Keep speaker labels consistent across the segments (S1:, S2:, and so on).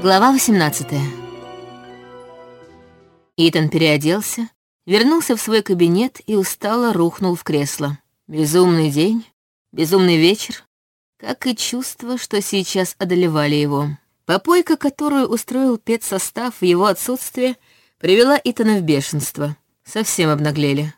S1: Глава 18 Итан переоделся, вернулся в свой кабинет и устало рухнул в кресло. Безумный день, безумный вечер, как и чувство, что сейчас одолевали его. Попойка, которую устроил педсостав в его отсутствие, привела Итана в бешенство. Совсем обнаглели.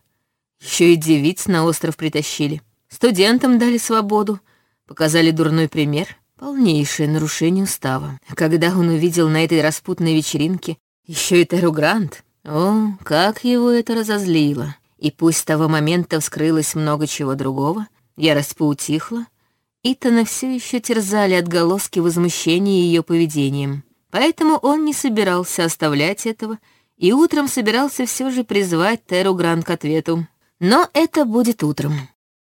S1: Еще и девиц на остров притащили. Студентам дали свободу, показали дурной пример. Полнейшее нарушение устава. Когда он увидел на этой распутной вечеринке еще и Теру Грант, о, как его это разозлило. И пусть с того момента вскрылось много чего другого, ярость поутихла, Итана все еще терзали отголоски возмущения ее поведением. Поэтому он не собирался оставлять этого и утром собирался все же призвать Теру Грант к ответу. Но это будет утром.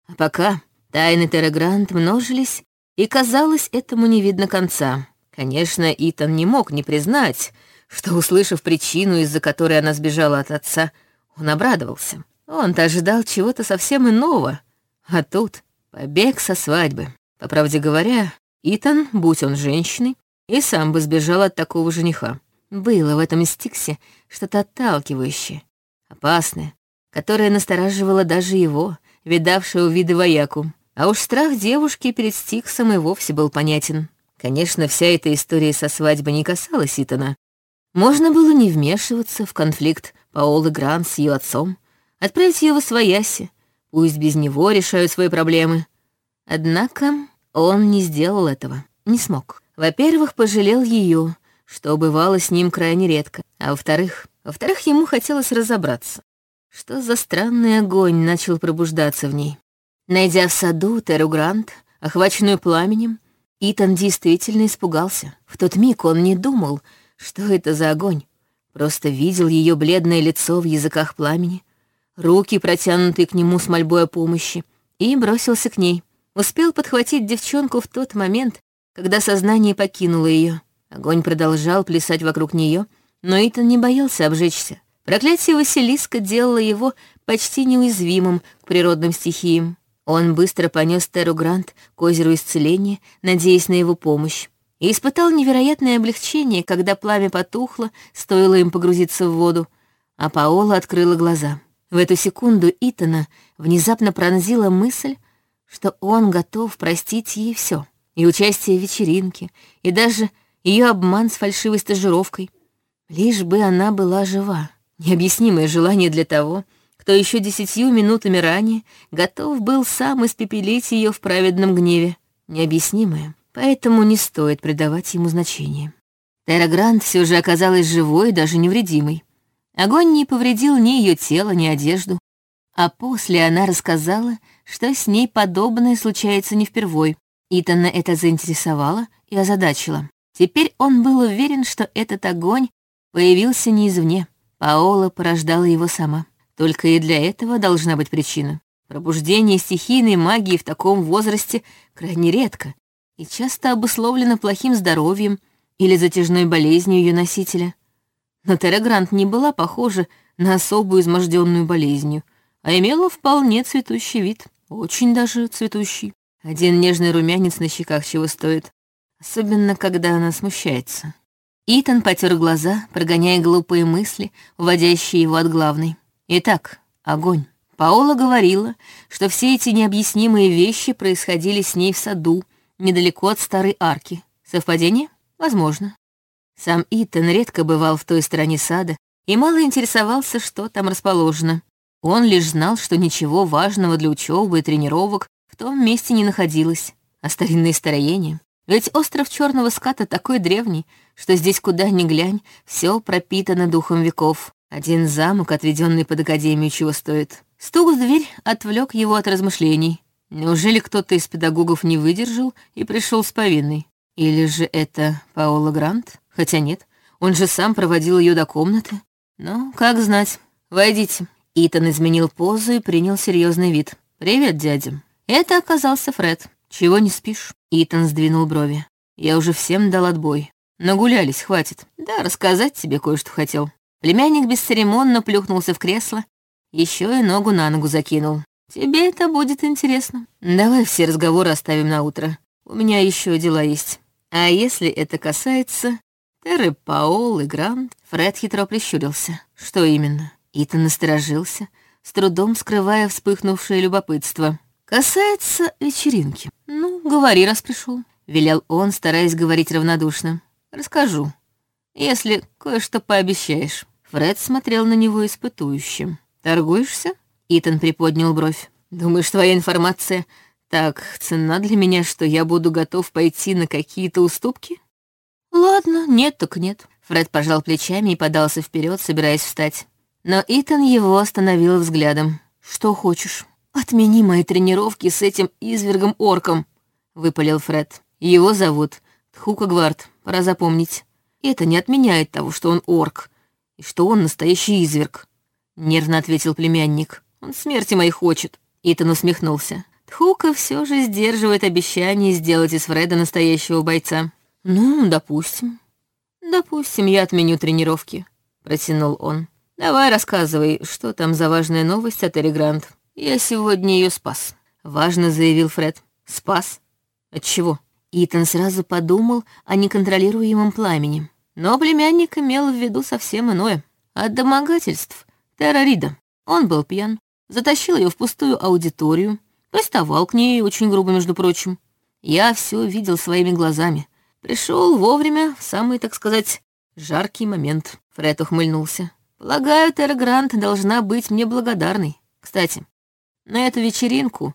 S1: А пока тайны Теры Грант множились, и, казалось, этому не видно конца. Конечно, Итан не мог не признать, что, услышав причину, из-за которой она сбежала от отца, он обрадовался. Он-то ожидал чего-то совсем иного, а тут побег со свадьбы. По правде говоря, Итан, будь он женщиной, и сам бы сбежал от такого жениха. Было в этом стиксе что-то отталкивающее, опасное, которое настораживало даже его, видавшего виды вояку. А уж страх девушки перед Стиксом и вовсе был понятен. Конечно, вся эта история со свадьбой не касалась Итана. Можно было не вмешиваться в конфликт Паолы Грант с ее отцом, отправить ее в Освояси, пусть без него решают свои проблемы. Однако он не сделал этого, не смог. Во-первых, пожалел ее, что бывало с ним крайне редко, а во-вторых, во-вторых, ему хотелось разобраться, что за странный огонь начал пробуждаться в ней. Найдя в саду Теру Грант, охваченную пламенем, Итан действительно испугался. В тот миг он не думал, что это за огонь. Просто видел ее бледное лицо в языках пламени, руки, протянутые к нему с мольбой о помощи, и бросился к ней. Успел подхватить девчонку в тот момент, когда сознание покинуло ее. Огонь продолжал плясать вокруг нее, но Итан не боялся обжечься. Проклятие Василиска делало его почти неуязвимым к природным стихиям. Он быстро понес Теру Грант к озеру исцеления, надеясь на его помощь, и испытал невероятное облегчение, когда пламя потухло, стоило им погрузиться в воду, а Паола открыла глаза. В эту секунду Итана внезапно пронзила мысль, что он готов простить ей все, и участие в вечеринке, и даже ее обман с фальшивой стажировкой, лишь бы она была жива. Необъяснимое желание для того, кто еще десятью минутами ранее готов был сам испепелить ее в праведном гневе. Необъяснимое, поэтому не стоит придавать ему значения. Тера Грант все же оказалась живой и даже невредимой. Огонь не повредил ни ее тело, ни одежду. А после она рассказала, что с ней подобное случается не впервой. Итана это заинтересовало и озадачило. Теперь он был уверен, что этот огонь появился не извне. Паола порождала его сама. Только и для этого должна быть причина. Пробуждение стихийной магии в таком возрасте крайне редко и часто обусловлено плохим здоровьем или затяжной болезнью ее носителя. Но Террагрант не была похожа на особую изможденную болезнью, а имела вполне цветущий вид, очень даже цветущий. Один нежный румянец на щеках чего стоит, особенно когда она смущается. Итан потер глаза, прогоняя глупые мысли, уводящие его от главной. Итак, огонь. Паола говорила, что все эти необъяснимые вещи происходили с ней в саду, недалеко от старой арки. Совпадение? Возможно. Сам Итан редко бывал в той стороне сада и мало интересовался, что там расположено. Он лишь знал, что ничего важного для учебы и тренировок в том месте не находилось. А старинные строения? Ведь остров Черного Ската такой древний, что здесь куда ни глянь, все пропитано духом веков. Один замок, отведенный под академию, чего стоит. Стук в дверь отвлек его от размышлений. Неужели кто-то из педагогов не выдержал и пришел с повинной? Или же это Паола Грант? Хотя нет, он же сам проводил ее до комнаты. Ну, как знать. Войдите. Итан изменил позу и принял серьезный вид. «Привет, дядя». Это оказался Фред. «Чего не спишь?» Итан сдвинул брови. «Я уже всем дал отбой. Нагулялись, хватит. Да, рассказать тебе кое-что хотел. Племянник бесцеремонно плюхнулся в кресло, еще и ногу на ногу закинул. «Тебе это будет интересно. Давай все разговоры оставим на утро. У меня еще дела есть. А если это касается Терры Паол и Грант. Фред хитро прищурился. Что именно? Итан насторожился, с трудом скрывая вспыхнувшее любопытство. «Касается вечеринки. Ну, говори, раз пришел», — велел он, стараясь говорить равнодушно. «Расскажу, если кое-что пообещаешь». Фред смотрел на него испытующим. «Торгуешься?» Итан приподнял бровь. «Думаешь, твоя информация так ценна для меня, что я буду готов пойти на какие-то уступки?» «Ладно, нет так нет». Фред пожал плечами и подался вперед, собираясь встать. Но Итан его остановил взглядом. «Что хочешь?» «Отмени мои тренировки с этим извергом-орком», — выпалил Фред. «Его зовут Тхука Гвард, пора запомнить. Это не отменяет того, что он орк, и что он настоящий изверг», — нервно ответил племянник. «Он смерти моей хочет». Итан усмехнулся. Тхука все же сдерживает обещание сделать из Фреда настоящего бойца. «Ну, допустим. Допустим, я отменю тренировки», — протянул он. «Давай рассказывай, что там за важная новость от Эри Грант». «Я сегодня ее спас», — важно заявил Фред. «Спас? От чего?» Итан сразу подумал о неконтролируемом пламени. Но племянник имел в виду совсем иное. От домогательств террорида. Он был пьян, затащил ее в пустую аудиторию, приставал к ней очень грубо, между прочим. Я все видел своими глазами. Пришел вовремя, в самый, так сказать, жаркий момент. Фред ухмыльнулся. Полагаю, Терра Грант должна быть мне благодарной. Кстати, на эту вечеринку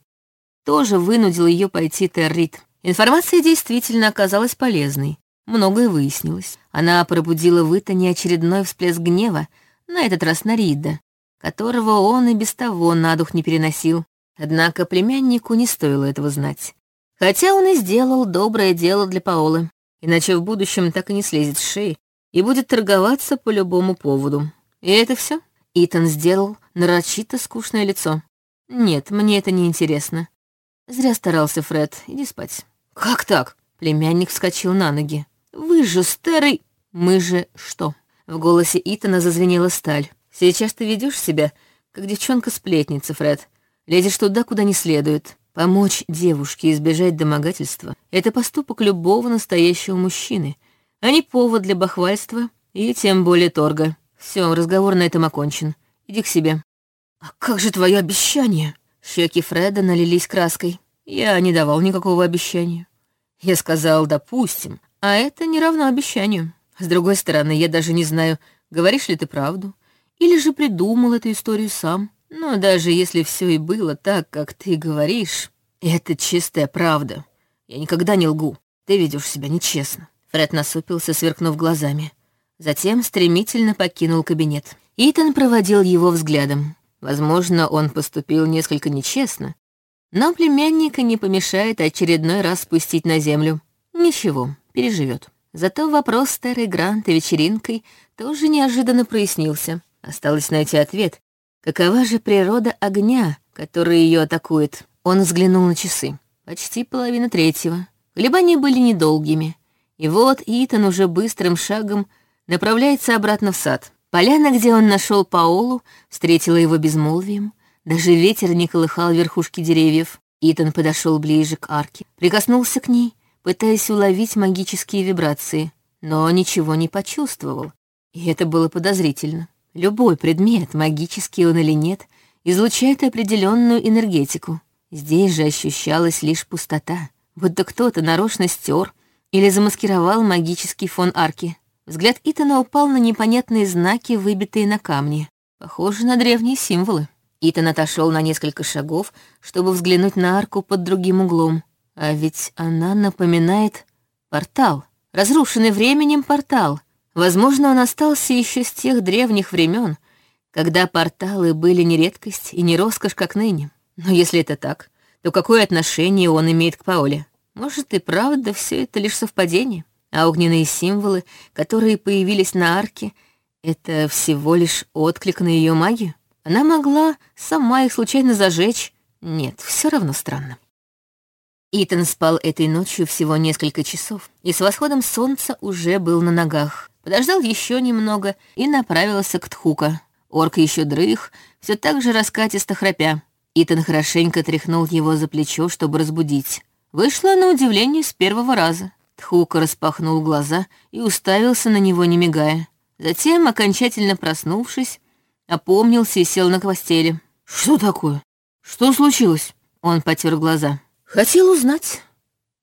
S1: тоже вынудил ее пойти Террит. Информация действительно оказалась полезной. Многое выяснилось. Она пробудила в Итане очередной всплеск гнева, на этот раз на Рида, которого он и без того на дух не переносил. Однако племяннику не стоило этого знать. Хотя он и сделал доброе дело для Паолы, иначе в будущем так и не слезет с шеи и будет торговаться по любому поводу. И это все. Итан сделал нарочито скучное лицо. «Нет, мне это не интересно. Зря старался Фред, иди спать». «Как так?» Племянник вскочил на ноги. «Вы же старый...» «Мы же что?» В голосе Итана зазвенела сталь. «Сейчас ты ведешь себя, как девчонка-сплетница, Фред. Лезешь туда, куда не следует. Помочь девушке избежать домогательства — это поступок любого настоящего мужчины, а не повод для бахвальства и тем более торга. Все, разговор на этом окончен. Иди к себе». «А как же твое обещание?» Щеки Фреда налились краской. Я не давал никакого обещания. Я сказал «допустим», а это не равно обещанию. С другой стороны, я даже не знаю, говоришь ли ты правду, или же придумал эту историю сам. Но даже если все и было так, как ты говоришь, это чистая правда. Я никогда не лгу. Ты ведешь себя нечестно. Фред насупился, сверкнув глазами. Затем стремительно покинул кабинет. Итан проводил его взглядом. Возможно, он поступил несколько нечестно, но племянника не помешает очередной раз спустить на землю. Ничего, переживет. Зато вопрос старой Грант и вечеринкой тоже неожиданно прояснился. Осталось найти ответ. Какова же природа огня, который ее атакует? Он взглянул на часы. Почти половина третьего. Колебания были недолгими. И вот Итан уже быстрым шагом направляется обратно в сад. Поляна, где он нашел Паолу, встретила его безмолвием. Даже ветер не колыхал верхушки деревьев. Итан подошел ближе к арке, прикоснулся к ней, пытаясь уловить магические вибрации, но ничего не почувствовал. И это было подозрительно. Любой предмет, магический он или нет, излучает определенную энергетику. Здесь же ощущалась лишь пустота, будто кто-то нарочно стер или замаскировал магический фон арки. Взгляд Итана упал на непонятные знаки, выбитые на камне. Похоже на древние символы. Итан отошел на несколько шагов, чтобы взглянуть на арку под другим углом. А ведь она напоминает портал. Разрушенный временем портал. Возможно, он остался еще с тех древних времен, когда порталы были не редкость и не роскошь, как ныне. Но если это так, то какое отношение он имеет к Пауле? Может, и правда все это лишь совпадение? а огненные символы, которые появились на арке, это всего лишь отклик на ее магию? Она могла сама их случайно зажечь? Нет, все равно странно. Итан спал этой ночью всего несколько часов, и с восходом солнца уже был на ногах. Подождал еще немного и направился к Тхука. Орк еще дрых, все так же раскатисто храпя. Итан хорошенько тряхнул его за плечо, чтобы разбудить. Вышло на удивление с первого раза. Тхука распахнул глаза и уставился на него, не мигая. Затем, окончательно проснувшись, опомнился и сел на постели. «Что такое? Что случилось?» Он потер глаза. «Хотел узнать».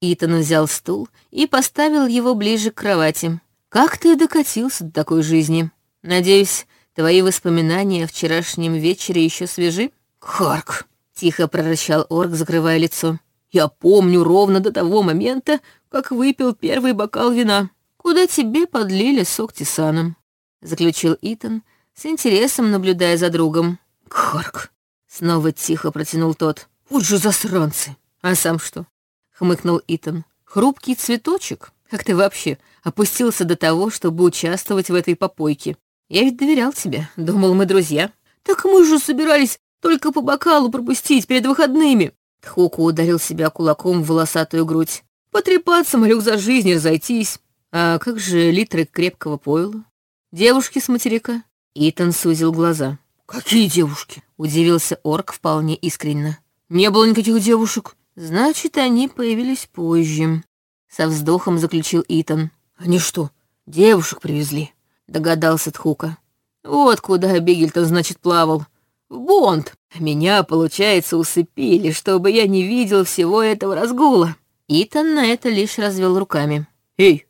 S1: Итан взял стул и поставил его ближе к кровати. «Как ты докатился до такой жизни? Надеюсь, твои воспоминания о вчерашнем вечере еще свежи?» «Харк!» — тихо прорычал орк, закрывая лицо. «Я помню ровно до того момента, как выпил первый бокал вина. Куда тебе подлили сок тисаном?» — заключил Итан, с интересом наблюдая за другом. «Харк!» — снова тихо протянул тот. «Вот же засранцы!» «А сам что?» — хмыкнул Итан. «Хрупкий цветочек? Как ты вообще опустился до того, чтобы участвовать в этой попойке? Я ведь доверял тебе, думал, мы друзья. Так мы же собирались только по бокалу пропустить перед выходными!» Тхуку ударил себя кулаком в волосатую грудь. «Потрепаться, молю, за жизнь разойтись. А как же литры крепкого пойла? Девушки с материка?» Итан сузил глаза. «Какие девушки?» — удивился орк вполне искренне. «Не было никаких девушек». «Значит, они появились позже», — со вздохом заключил Итан. «Они что, девушек привезли?» — догадался Тхука. «Вот куда Бигельтон, значит, плавал. В Бонд. Меня, получается, усыпили, чтобы я не видел всего этого разгула». Итан на это лишь развел руками. «Эй,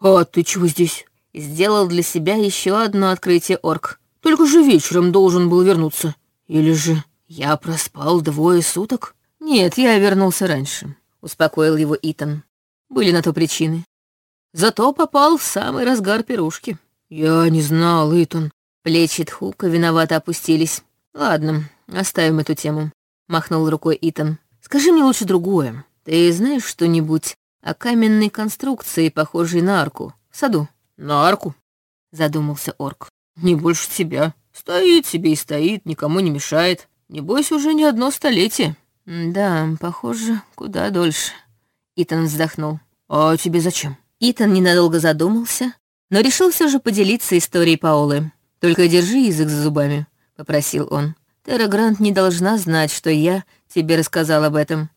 S1: а ты чего здесь?» Сделал для себя еще одно открытие орк. «Только же вечером должен был вернуться. Или же я проспал двое суток?» «Нет, я вернулся раньше», — успокоил его Итан. «Были на то причины. Зато попал в самый разгар пирушки». «Я не знал, Итан». Плечи Тхука виновато опустились. «Ладно, оставим эту тему», — махнул рукой Итан. «Скажи мне лучше другое. Ты знаешь что-нибудь о каменной конструкции, похожей на арку, в саду?» «На арку?» — задумался орк. «Не больше тебя. Стоит себе и стоит, никому не мешает. Небось, уже не одно столетие». «Да, похоже, куда дольше». Итан вздохнул. «А тебе зачем?» Итан ненадолго задумался, но решил все же поделиться историей Паолы. «Только держи язык за зубами», — попросил он. «Терра Грант не должна знать, что я тебе рассказал об этом.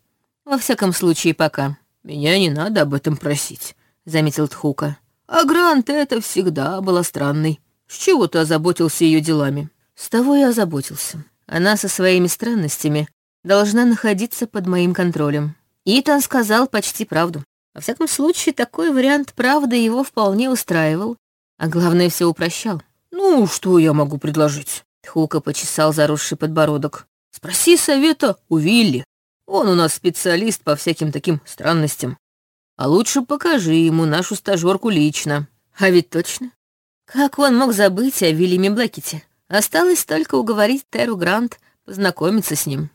S1: Во всяком случае, пока». «Меня не надо об этом просить», — заметил Тхука. «А Грант это всегда была странной. С чего ты озаботился ее делами?» «С того и озаботился. Она со своими странностями должна находиться под моим контролем. Итан сказал почти правду. Во всяком случае, такой вариант правды его вполне устраивал, а главное, все упрощал. «Ну, что я могу предложить?» Хука почесал заросший подбородок. «Спроси совета у Вилли. Он у нас специалист по всяким таким странностям. А лучше покажи ему нашу стажерку лично. А ведь точно. Как он мог забыть о Вильяме Блэкете? Осталось только уговорить Теру Грант познакомиться с ним.